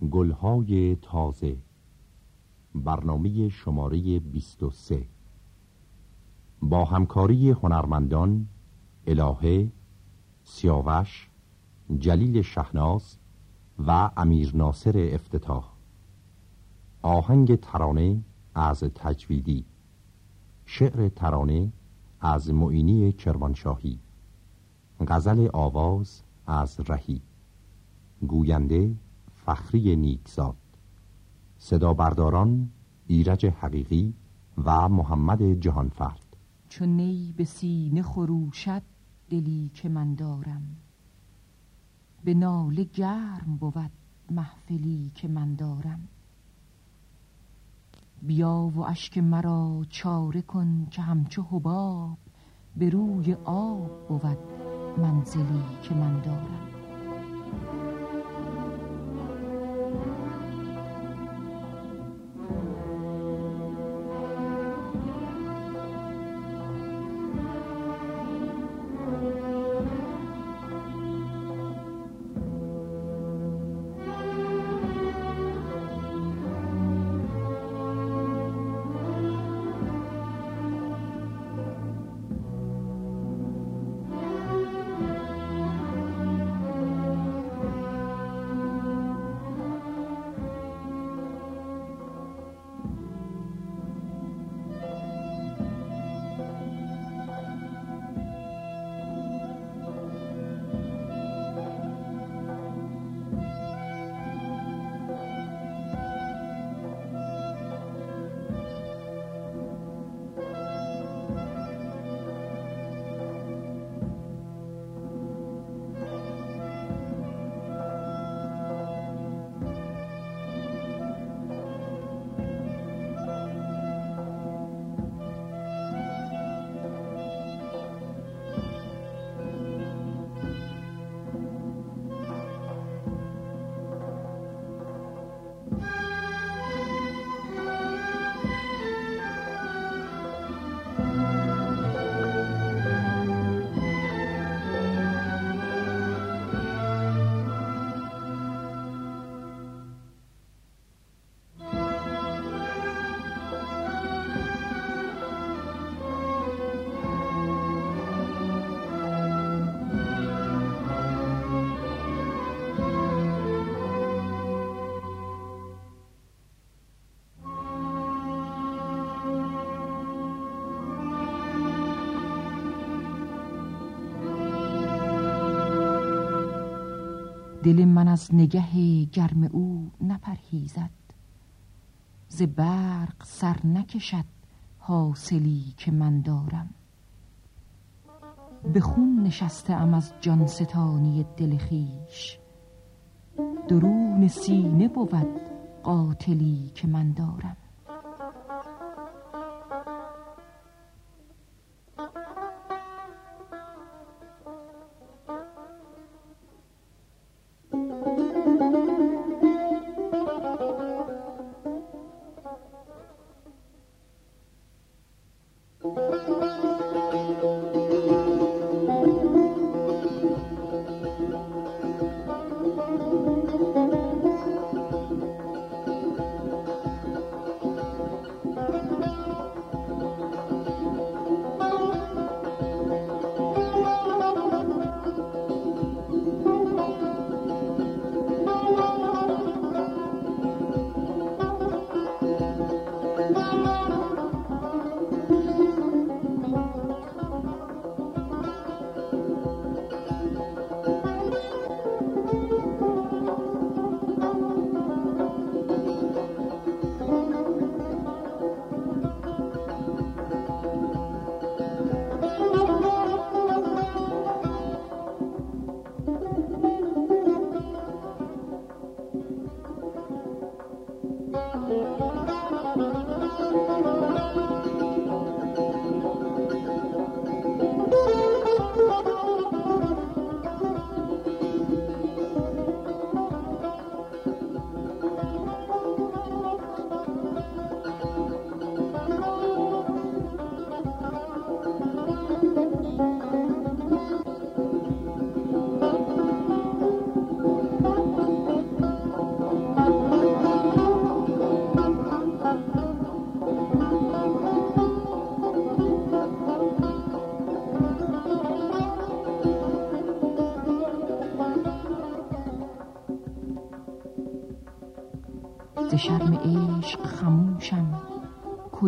گلهای تازه. برنامه شماره 23 با همکاری هنرمندان الهه سیاوش جلیل شهناز و امیر ناصر افتتاح. آهنگ ترانه از تجویدی. شعر ترانه از معینی کرمانشاهی. غزل آواز از رهی. گوینده فخری نیکزاد. صدا برداران ایرج حقیقی و محمد جهانفرد. چون نی به سینه خروشد دلی که من دارم. به ناله گرم بود محفلی که من دارم. بیا و اشک مرا چاره کن که همچو حباب به روی آب بود منزلی که من دارم. دل من از نگه گرم او نپرهیزد. ز برق سر نکشد حاصلی که من دارم. به خون نشسته ام از جان ستانی دل خیش درون سینه بود قاتلی که من دارم.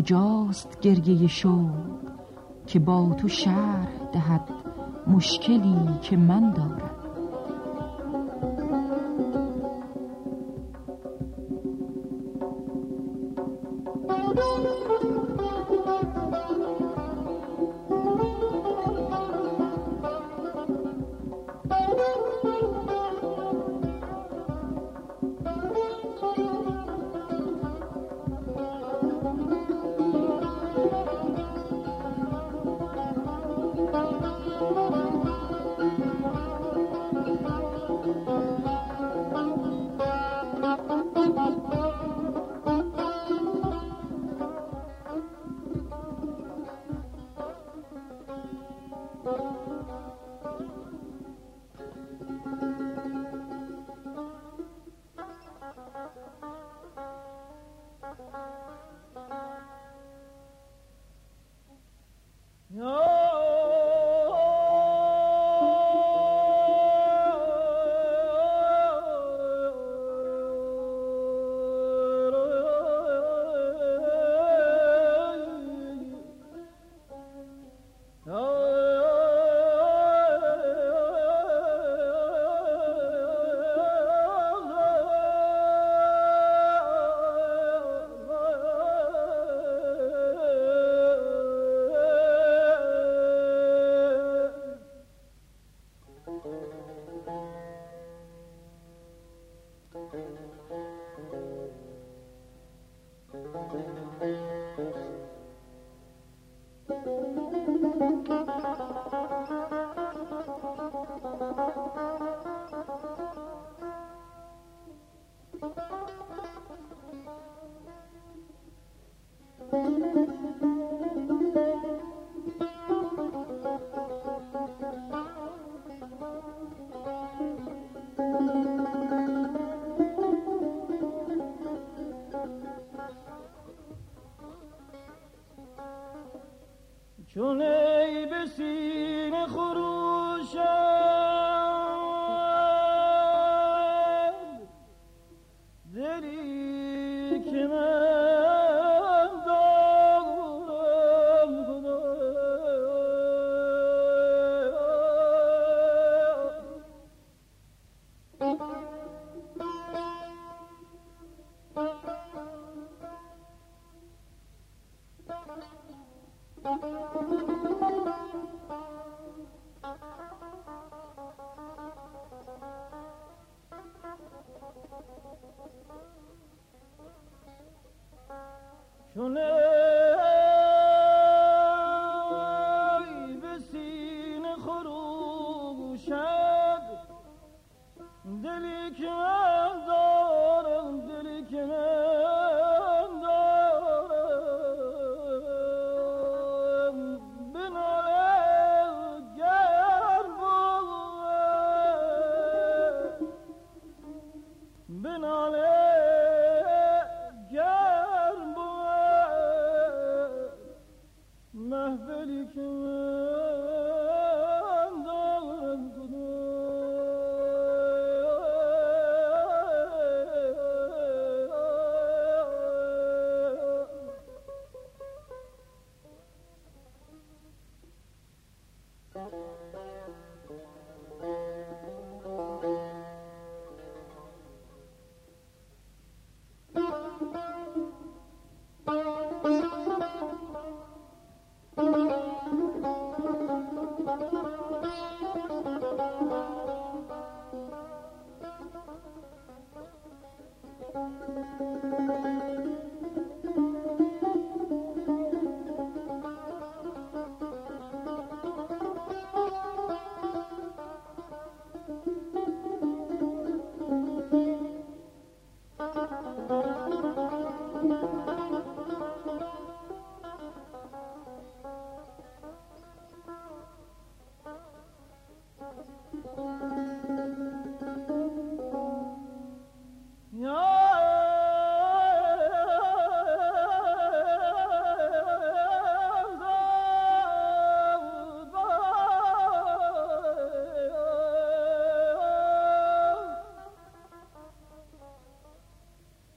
کجاست گریه شوق که با تو شرح دهد مشکلی که من دارم؟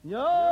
No!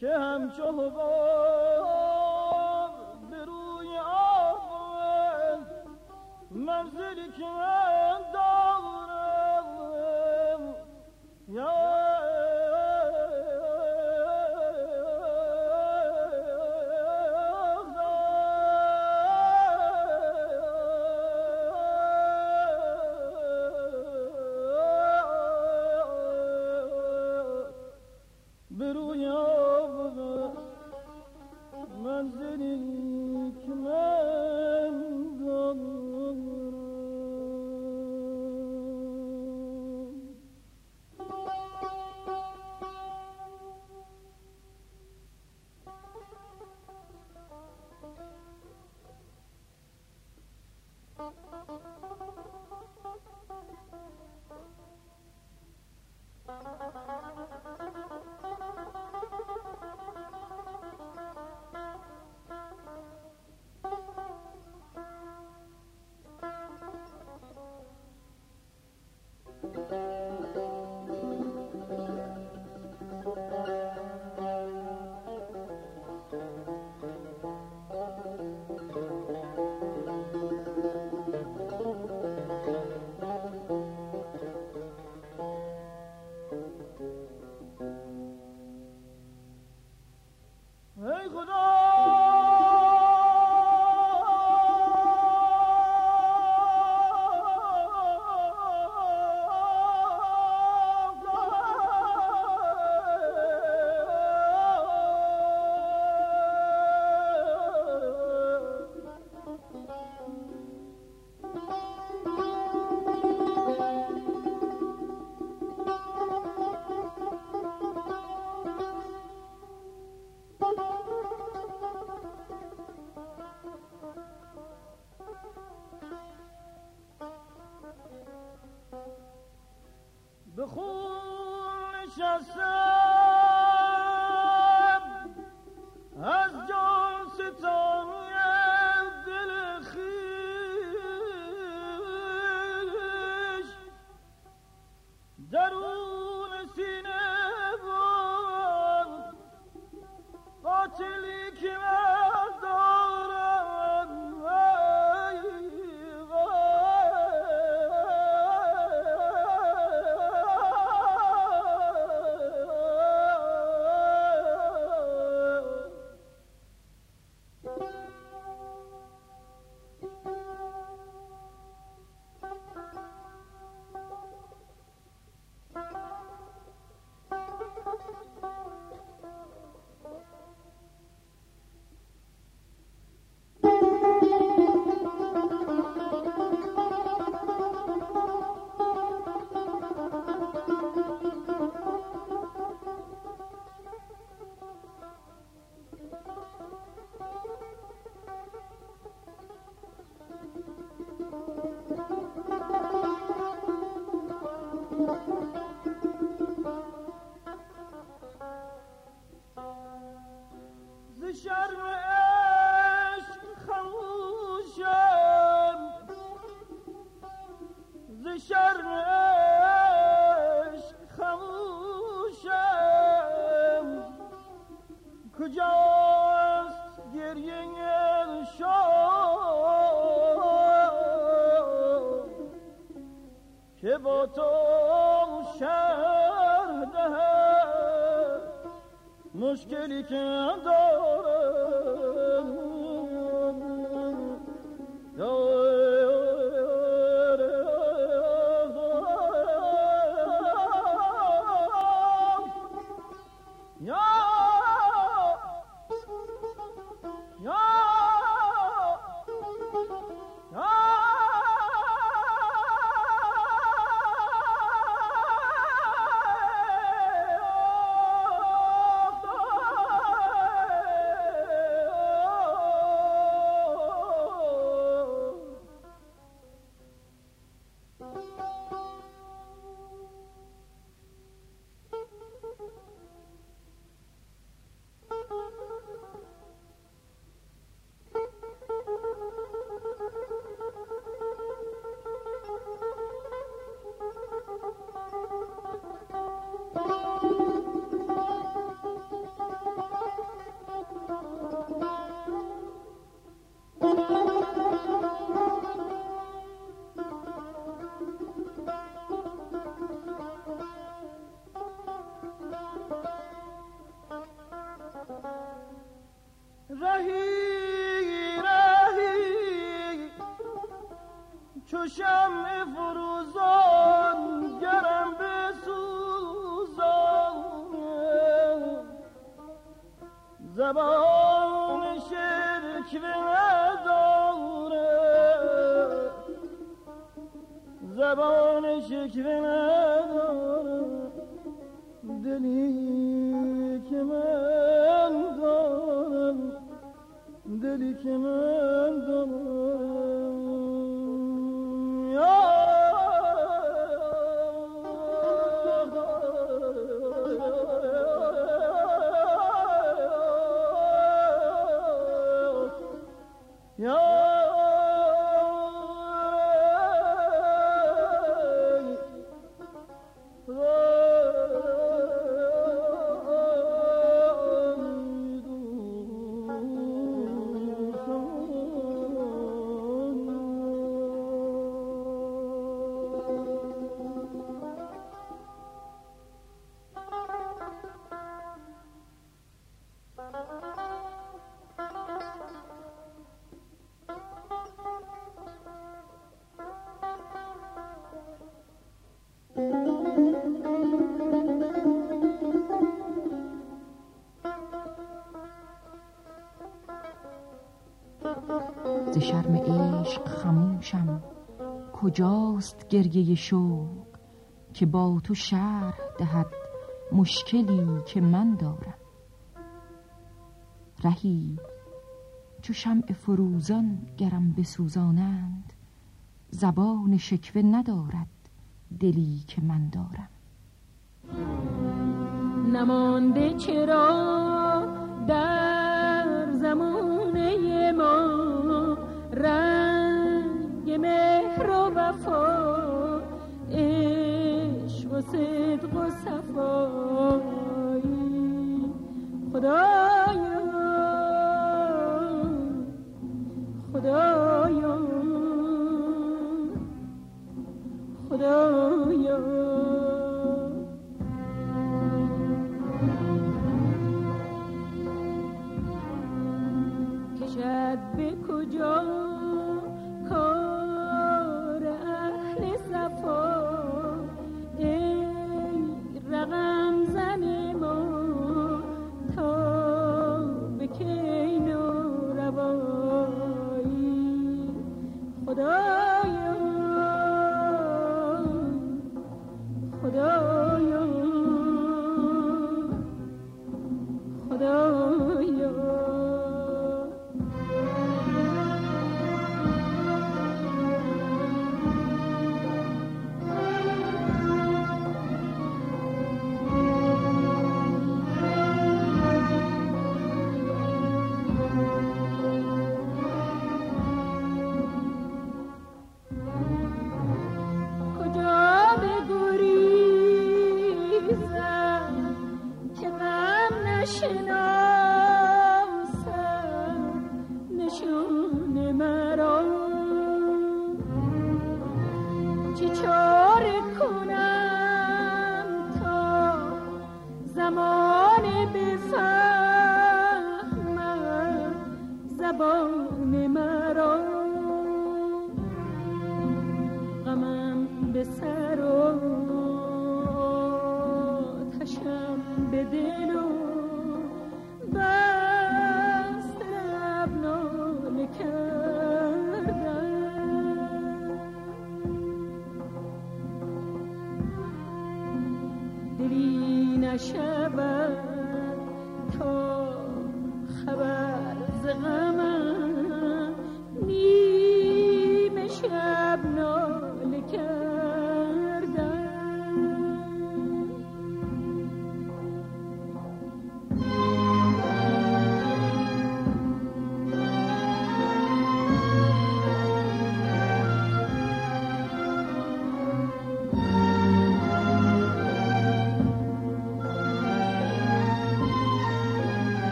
که همچو حباب به روی آب مرز ای خدا! که با تو شهر دهد. مشکلی که دارد زبان شکوه نداره زبان شکوه نداره دلی که من دارم دلی که من دارم. شرم عشق خموشم. کجاست گریه شوق که با تو شرح دهد مشکلی که من دارم؟ رهی چو شمع فروزان گرم بسوزانند زبان شکوه ندارد دلی که من دارم. نمانده چرا در زمانه صدق و صفایی. خدایا. خدایا. خدایا. کشد به کجا کار دلی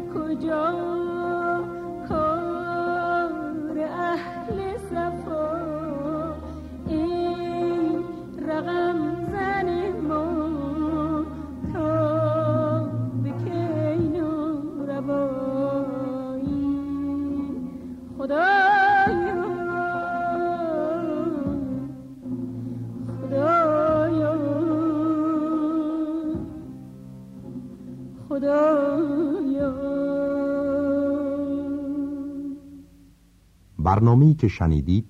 کجا برنامه‌ای که شنیدید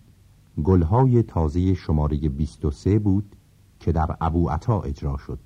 گلهای تازه شماره 23 بود که در ابو عطا اجرا شد.